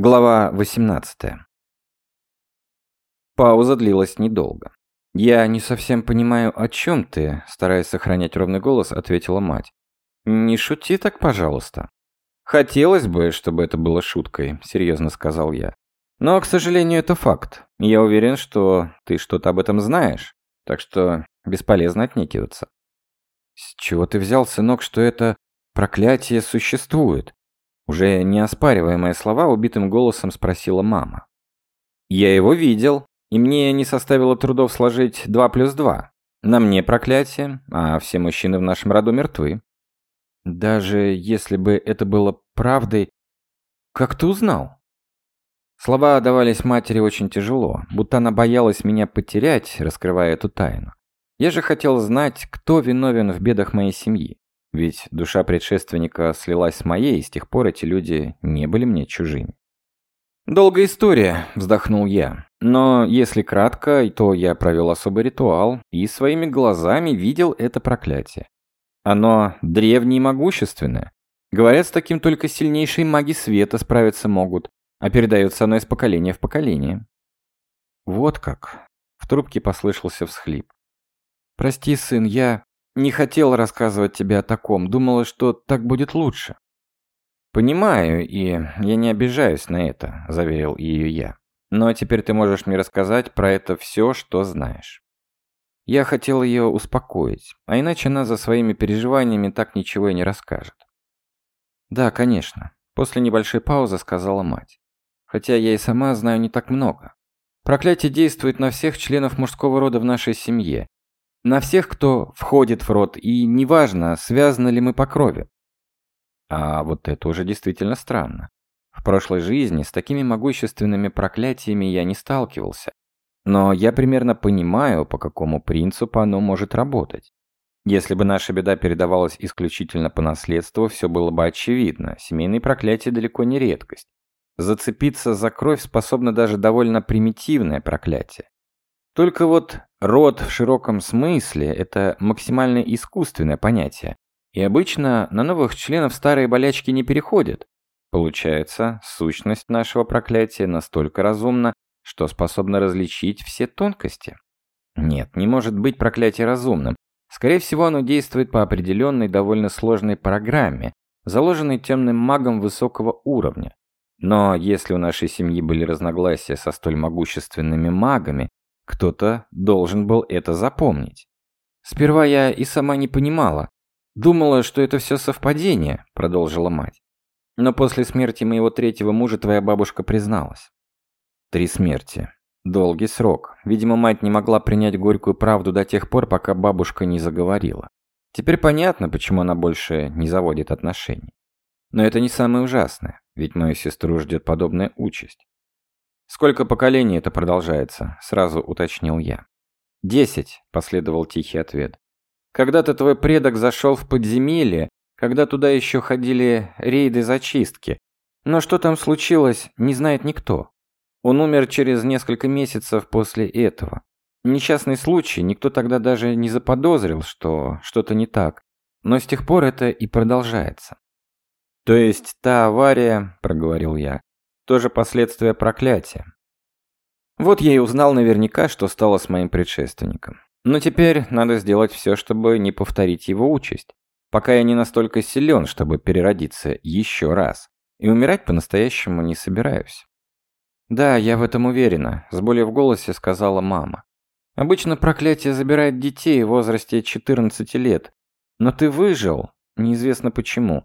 Глава 18. Пауза длилась недолго. «Я не совсем понимаю, о чем ты», – стараясь сохранять ровный голос, ответила мать. «Не шути так, пожалуйста». «Хотелось бы, чтобы это было шуткой», – серьезно сказал я. «Но, к сожалению, это факт. Я уверен, что ты что-то об этом знаешь, так что бесполезно отнекиваться». «С чего ты взял, сынок, что это проклятие существует?» Уже не оспаривая мои слова, убитым голосом спросила мама. «Я его видел, и мне не составило трудов сложить два плюс два. На мне проклятие, а все мужчины в нашем роду мертвы». «Даже если бы это было правдой, как ты узнал?» Слова давались матери очень тяжело, будто она боялась меня потерять, раскрывая эту тайну. Я же хотел знать, кто виновен в бедах моей семьи. Ведь душа предшественника слилась с моей, и с тех пор эти люди не были мне чужими. «Долгая история», – вздохнул я. «Но если кратко, то я провел особый ритуал и своими глазами видел это проклятие. Оно древнее и могущественное. Говорят, с таким только сильнейшие маги света справиться могут, а передается оно из поколения в поколение». «Вот как». В трубке послышался всхлип. «Прости, сын, я не хотел рассказывать тебе о таком, думала, что так будет лучше. Понимаю, и я не обижаюсь на это, заверил ее я. Но теперь ты можешь мне рассказать про это все, что знаешь. Я хотел ее успокоить, а иначе она за своими переживаниями так ничего и не расскажет. Да, конечно, после небольшой паузы сказала мать. Хотя я и сама знаю не так много. Проклятие действует на всех членов мужского рода в нашей семье, на всех, кто входит в род, и неважно, связаны ли мы по крови. А вот это уже действительно странно. В прошлой жизни с такими могущественными проклятиями я не сталкивался. Но я примерно понимаю, по какому принципу оно может работать. Если бы наша беда передавалась исключительно по наследству, все было бы очевидно. Семейные проклятия далеко не редкость. Зацепиться за кровь способно даже довольно примитивное проклятие. Только вот род в широком смысле – это максимально искусственное понятие. И обычно на новых членов старые болячки не переходят. Получается, сущность нашего проклятия настолько разумна, что способна различить все тонкости. Нет, не может быть проклятие разумным. Скорее всего, оно действует по определенной довольно сложной программе, заложенной темным магом высокого уровня. Но если у нашей семьи были разногласия со столь могущественными магами, кто-то должен был это запомнить. Сперва я и сама не понимала. Думала, что это все совпадение, продолжила мать. Но после смерти моего третьего мужа твоя бабушка призналась. Три смерти. Долгий срок. Видимо, мать не могла принять горькую правду до тех пор, пока бабушка не заговорила. Теперь понятно, почему она больше не заводит отношений. Но это не самое ужасное, ведь мою сестру ждет подобная участь. «Сколько поколений это продолжается?» – сразу уточнил я. «Десять», – последовал тихий ответ. «Когда-то твой предок зашел в подземелье, когда туда еще ходили рейды зачистки. Но что там случилось, не знает никто. Он умер через несколько месяцев после этого. Несчастный случай, никто тогда даже не заподозрил, что что-то не так. Но с тех пор это и продолжается. То есть та авария, проговорил я, тоже последствия проклятия. Вот я и узнал наверняка, что стало с моим предшественником. Но теперь надо сделать все, чтобы не повторить его участь. Пока я не настолько силен, чтобы переродиться еще раз. И умирать по-настоящему не собираюсь. «Да, я в этом уверена», – с болью в голосе сказала мама. «Обычно проклятие забирает детей в возрасте 14 лет. Но ты выжил, неизвестно почему.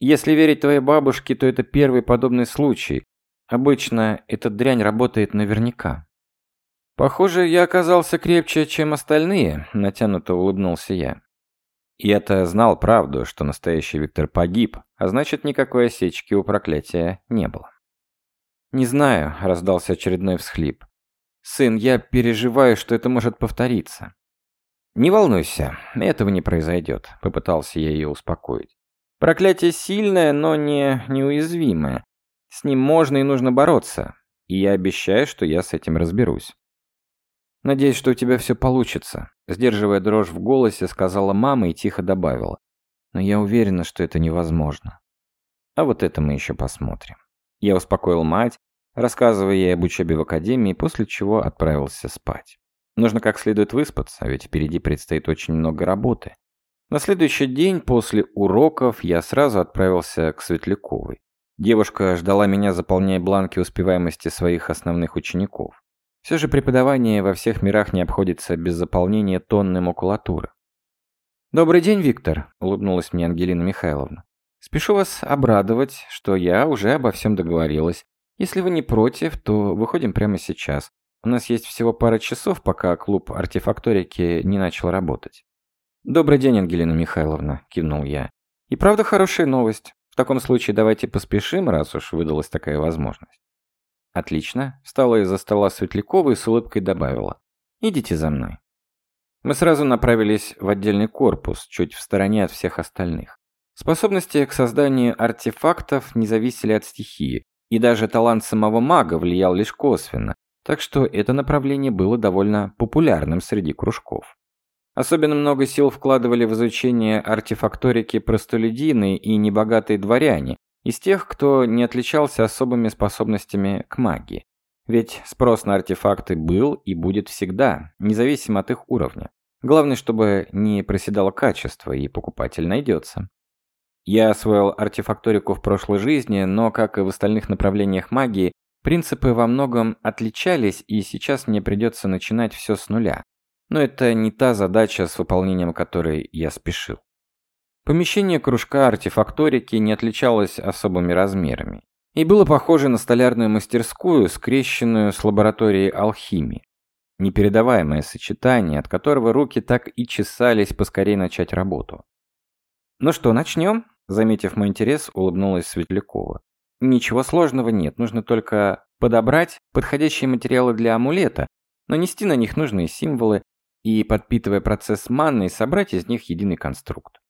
Если верить твоей бабушке, то это первый подобный случай, Обычно эта дрянь работает наверняка. Похоже, я оказался крепче, чем остальные, натянуто улыбнулся я. Я-то знал правду, что настоящий Виктор погиб, а значит, никакой осечки у проклятия не было. «Не знаю», — раздался очередной всхлип. «Сын, я переживаю, что это может повториться». «Не волнуйся, этого не произойдет», — попытался я ее успокоить. «Проклятие сильное, но не неуязвимое. С ним можно и нужно бороться, и я обещаю, что я с этим разберусь. Надеюсь, что у тебя все получится, сдерживая дрожь в голосе, сказала мама и тихо добавила. Но я уверена, что это невозможно. А вот это мы еще посмотрим. Я успокоил мать, рассказывая ей об учебе в академии, после чего отправился спать. Нужно как следует выспаться, ведь впереди предстоит очень много работы. На следующий день после уроков я сразу отправился к Светляковой. Девушка ждала меня, заполняя бланки успеваемости своих основных учеников. Все же преподавание во всех мирах не обходится без заполнения тонны макулатуры. «Добрый день, Виктор», – улыбнулась мне Ангелина Михайловна. «Спешу вас обрадовать, что я уже обо всем договорилась. Если вы не против, то выходим прямо сейчас. У нас есть всего пара часов, пока клуб артефакторики не начал работать». «Добрый день, Ангелина Михайловна», – кивнул я. «И правда хорошая новость. В таком случае давайте поспешим, раз уж выдалась такая возможность». «Отлично», – встала из-за стола Светлякова и с улыбкой добавила. «Идите за мной». Мы сразу направились в отдельный корпус, чуть в стороне от всех остальных. Способности к созданию артефактов не зависели от стихии, и даже талант самого мага влиял лишь косвенно, так что это направление было довольно популярным среди кружков. Особенно много сил вкладывали в изучение артефакторики простолюдины и небогатые дворяне, из тех, кто не отличался особыми способностями к магии. Ведь спрос на артефакты был и будет всегда, независимо от их уровня. Главное, чтобы не проседало качество, и покупатель найдется. Я освоил артефакторику в прошлой жизни, но, как и в остальных направлениях магии, принципы во многом отличались, и сейчас мне придется начинать все с нуля. Но это не та задача, с выполнением которой я спешил. Помещение кружка артефакторики не отличалось особыми размерами и было похоже на столярную мастерскую, скрещенную с лабораторией алхимии. Непередаваемое сочетание, от которого руки так и чесались поскорее начать работу. «Ну что, начнем?» Заметив мой интерес, улыбнулась Светлякова. «Ничего сложного нет, нужно только подобрать подходящие материалы для амулета, нанести на них нужные символы и, подпитывая процесс манной, собрать из них единый конструкт.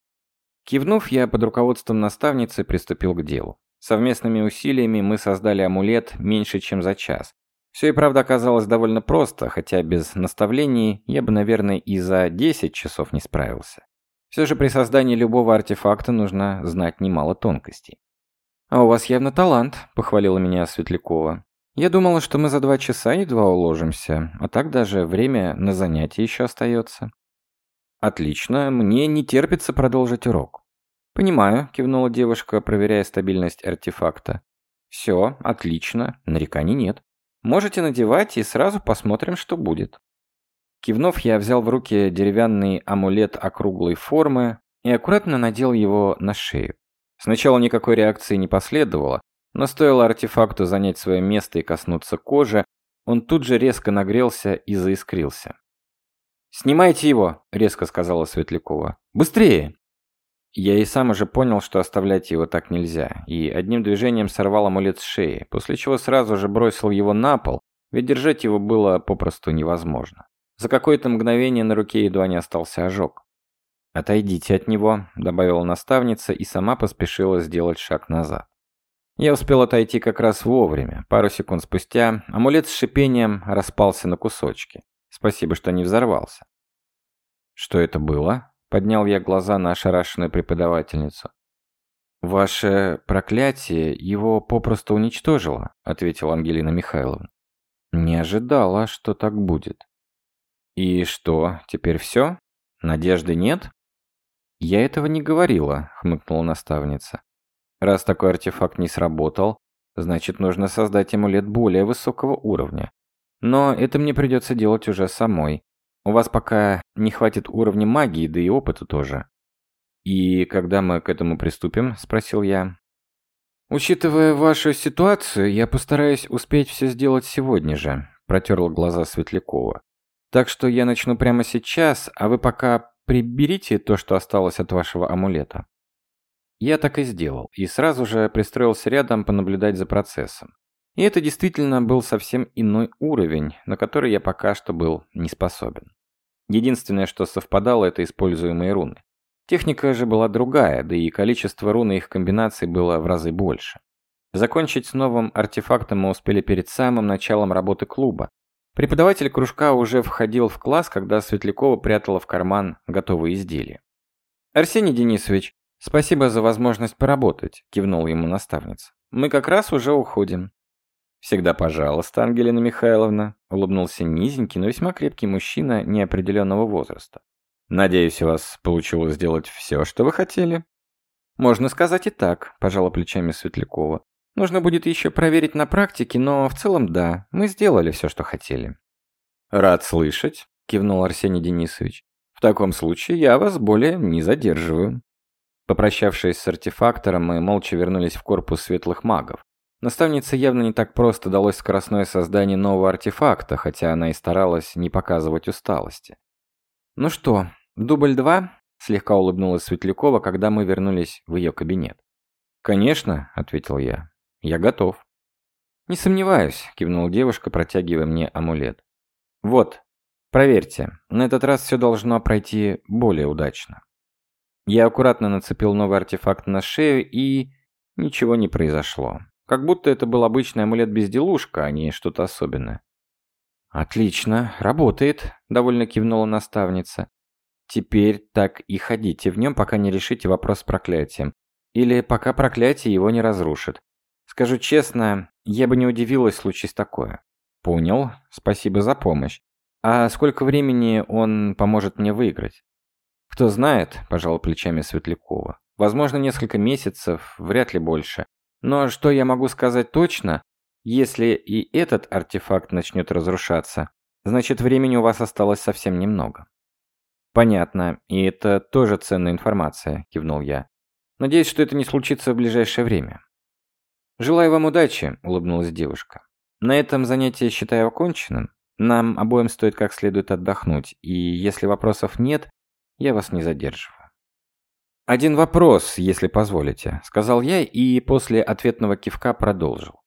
Кивнув, я под руководством наставницы приступил к делу. Совместными усилиями мы создали амулет меньше, чем за час. Все и правда оказалось довольно просто, хотя без наставлений я бы, наверное, и за 10 часов не справился. Все же при создании любого артефакта нужно знать немало тонкостей. «А у вас явно талант», – похвалила меня Светлякова. «Я думала, что мы за два часа едва уложимся, а так даже время на занятие еще остается». «Отлично, мне не терпится продолжить урок». «Понимаю», – кивнула девушка, проверяя стабильность артефакта. «Все, отлично, нареканий нет. Можете надевать и сразу посмотрим, что будет». Кивнув, я взял в руки деревянный амулет округлой формы и аккуратно надел его на шею. Сначала никакой реакции не последовало, но стоило артефакту занять свое место и коснуться кожи, он тут же резко нагрелся и заискрился. «Снимайте его!» – резко сказала Светлякова. «Быстрее!» Я и сам уже понял, что оставлять его так нельзя, и одним движением сорвал амулет с шеи, после чего сразу же бросил его на пол, ведь держать его было попросту невозможно. За какое-то мгновение на руке едва не остался ожог. «Отойдите от него», — добавила наставница и сама поспешила сделать шаг назад. Я успел отойти как раз вовремя. Пару секунд спустя амулет с шипением распался на кусочки. Спасибо, что не взорвался. «Что это было?» Поднял я глаза на ошарашенную преподавательницу. «Ваше проклятие его попросту уничтожило», — ответила Ангелина Михайловна. «Не ожидала, что так будет». «И что, теперь все? Надежды нет?» «Я этого не говорила», — хмыкнула наставница. «Раз такой артефакт не сработал, значит, нужно создать амулет более высокого уровня. Но это мне придется делать уже самой. У вас пока не хватит уровня магии, да и опыта тоже. И когда мы к этому приступим, спросил я. Учитывая вашу ситуацию, я постараюсь успеть все сделать сегодня же, протерла глаза Светлякова. Так что я начну прямо сейчас, а вы пока приберите то, что осталось от вашего амулета. Я так и сделал, и сразу же пристроился рядом понаблюдать за процессом. И это действительно был совсем иной уровень, на который я пока что был не способен. Единственное, что совпадало, это используемые руны. Техника же была другая, да и количество рун и их комбинаций было в разы больше. Закончить с новым артефактом мы успели перед самым началом работы клуба. Преподаватель кружка уже входил в класс, когда Светлякова прятала в карман готовые изделия. «Арсений Денисович, спасибо за возможность поработать», – кивнул ему наставница. Мы как раз уже уходим». «Всегда пожалуйста, Ангелина Михайловна», — улыбнулся низенький, но весьма крепкий мужчина неопределенного возраста. «Надеюсь, у вас получилось сделать все, что вы хотели?» «Можно сказать и так», – пожала плечами Светлякова. «Нужно будет еще проверить на практике, но в целом да, мы сделали все, что хотели». «Рад слышать», – кивнул Арсений Денисович. «В таком случае я вас более не задерживаю». Попрощавшись с артефактором, мы молча вернулись в корпус светлых магов. Наставнице явно не так просто далось скоростное создание нового артефакта, хотя она и старалась не показывать усталости. «Ну что, дубль два?» Слегка улыбнулась Светлякова, когда мы вернулись в ее кабинет. «Конечно», — ответил я. «Я готов». «Не сомневаюсь», — кивнула девушка, протягивая мне амулет. «Вот, проверьте, на этот раз все должно пройти более удачно». Я аккуратно нацепил новый артефакт на шею, и... ничего не произошло. Как будто это был обычный амулет-безделушка, а не что-то особенное. «Отлично, работает», — довольно кивнула наставница. Теперь так и ходите в нем, пока не решите вопрос с проклятием. Или пока проклятие его не разрушит. Скажу честно, я бы не удивилась, случись такое. Понял, спасибо за помощь. А сколько времени он поможет мне выиграть? Кто знает, пожал плечами Светлякова. Возможно, несколько месяцев, вряд ли больше. Но что я могу сказать точно? Если и этот артефакт начнет разрушаться, значит времени у вас осталось совсем немного. «Понятно, и это тоже ценная информация», – кивнул я. «Надеюсь, что это не случится в ближайшее время». «Желаю вам удачи», – улыбнулась девушка. «На этом занятие считаю оконченным. Нам обоим стоит как следует отдохнуть, и если вопросов нет, я вас не задерживаю». «Один вопрос, если позволите», – сказал я и после ответного кивка продолжил.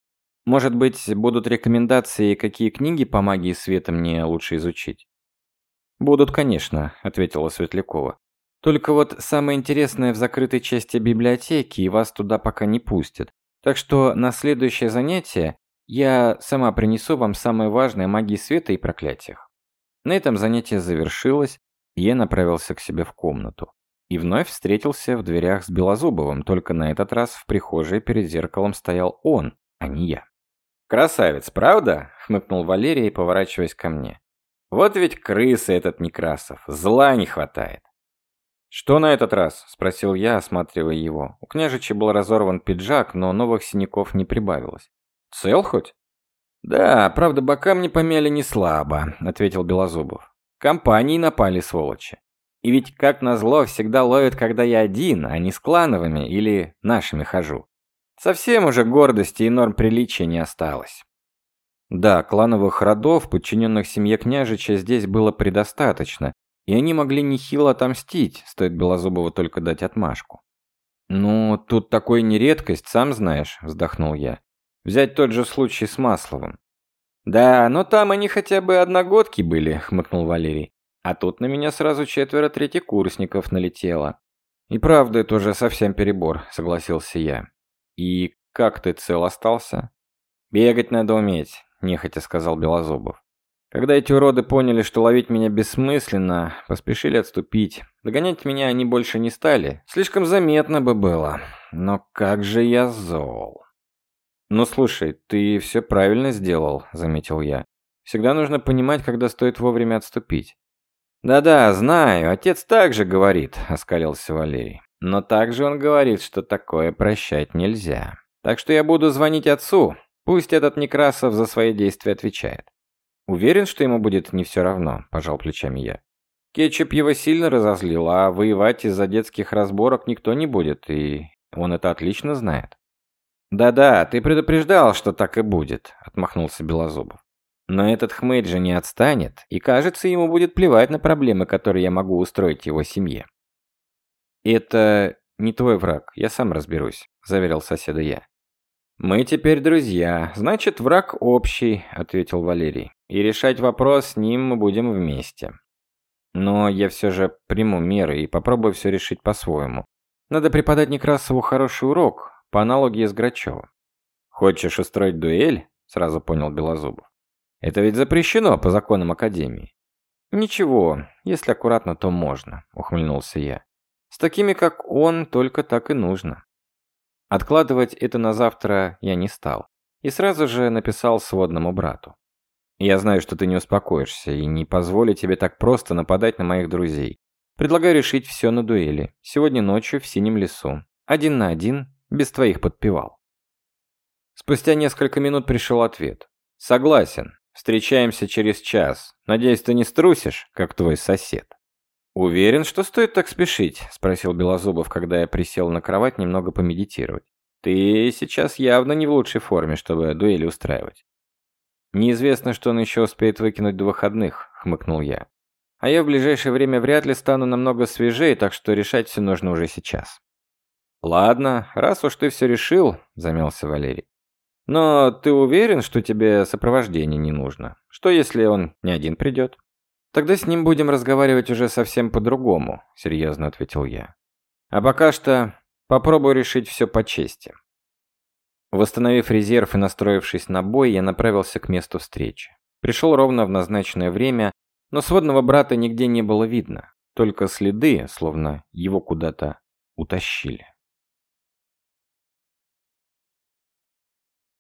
«Может быть, будут рекомендации, какие книги по магии света мне лучше изучить?» «Будут, конечно», — ответила Светлякова. «Только вот самое интересное в закрытой части библиотеки, и вас туда пока не пустят. Так что на следующее занятие я сама принесу вам самое важное магии света и проклятиях». На этом занятие завершилось, я направился к себе в комнату. И вновь встретился в дверях с Белозубовым, только на этот раз в прихожей перед зеркалом стоял он, а не я. «Красавец, правда?» — хмыкнул Валерий, поворачиваясь ко мне. Вот ведь крыса этот Некрасов, зла не хватает. «Что на этот раз?» – спросил я, осматривая его. У княжича был разорван пиджак, но новых синяков не прибавилось. «Цел хоть?» «Да, правда, бока мне помяли не слабо», – ответил Белозубов. «Компании напали, сволочи. И ведь, как назло, всегда ловят, когда я один, а не с клановыми или нашими хожу. Совсем уже гордости и норм приличия не осталось». Да, клановых родов, подчиненных семье княжича, здесь было предостаточно, и они могли нехило отомстить, стоит Белозубову только дать отмашку. «Ну, тут такой не редкость, сам знаешь», — вздохнул я. «Взять тот же случай с Масловым». «Да, но там они хотя бы одногодки были», — хмыкнул Валерий. «А тут на меня сразу четверо третьекурсников налетело». «И правда, это уже совсем перебор», — согласился я. «И как ты цел остался?» «Бегать надо уметь нехотя сказал Белозубов. Когда эти уроды поняли, что ловить меня бессмысленно, поспешили отступить. Догонять меня они больше не стали. Слишком заметно бы было. Но как же я зол. «Ну слушай, ты все правильно сделал», — заметил я. «Всегда нужно понимать, когда стоит вовремя отступить». «Да-да, знаю, отец также говорит», — оскалился Валерий. «Но также он говорит, что такое прощать нельзя. Так что я буду звонить отцу, Пусть этот Некрасов за свои действия отвечает. Уверен, что ему будет не все равно, пожал плечами я. Кетчуп его сильно разозлил, а воевать из-за детских разборок никто не будет, и он это отлично знает. «Да-да, ты предупреждал, что так и будет», — отмахнулся Белозубов. «Но этот хмырь же не отстанет, и, кажется, ему будет плевать на проблемы, которые я могу устроить его семье». «Это не твой враг, я сам разберусь», — заверил соседа я. «Мы теперь друзья, значит, враг общий», — ответил Валерий. «И решать вопрос с ним мы будем вместе. Но я все же приму меры и попробую все решить по-своему. Надо преподать Некрасову хороший урок, по аналогии с Грачевым». «Хочешь устроить дуэль?» — сразу понял Белозубов. «Это ведь запрещено по законам Академии». «Ничего, если аккуратно, то можно», — ухмыльнулся я. «С такими, как он, только так и нужно». Откладывать это на завтра я не стал. И сразу же написал сводному брату. Я знаю, что ты не успокоишься, и не позволю тебе так просто нападать на моих друзей. Предлагаю решить все на дуэли. Сегодня ночью в Синем лесу. Один на один, без твоих подпевал. Спустя несколько минут пришел ответ. Согласен. Встречаемся через час. Надеюсь, ты не струсишь, как твой сосед. Уверен, что стоит так спешить, спросил Белозубов, когда я присел на кровать немного помедитировать. Ты сейчас явно не в лучшей форме, чтобы дуэли устраивать. Неизвестно, что он еще успеет выкинуть до выходных, хмыкнул я. А я в ближайшее время вряд ли стану намного свежее, так что решать все нужно уже сейчас. Ладно, раз уж ты все решил, замялся Валерий. Но ты уверен, что тебе сопровождение не нужно? Что если он не один придет? Тогда с ним будем разговаривать уже совсем по-другому, серьезно ответил я. А пока что попробую решить все по чести. Восстановив резерв и настроившись на бой, я направился к месту встречи. Пришел ровно в назначенное время, но сводного брата нигде не было видно, только следы, словно его куда-то утащили.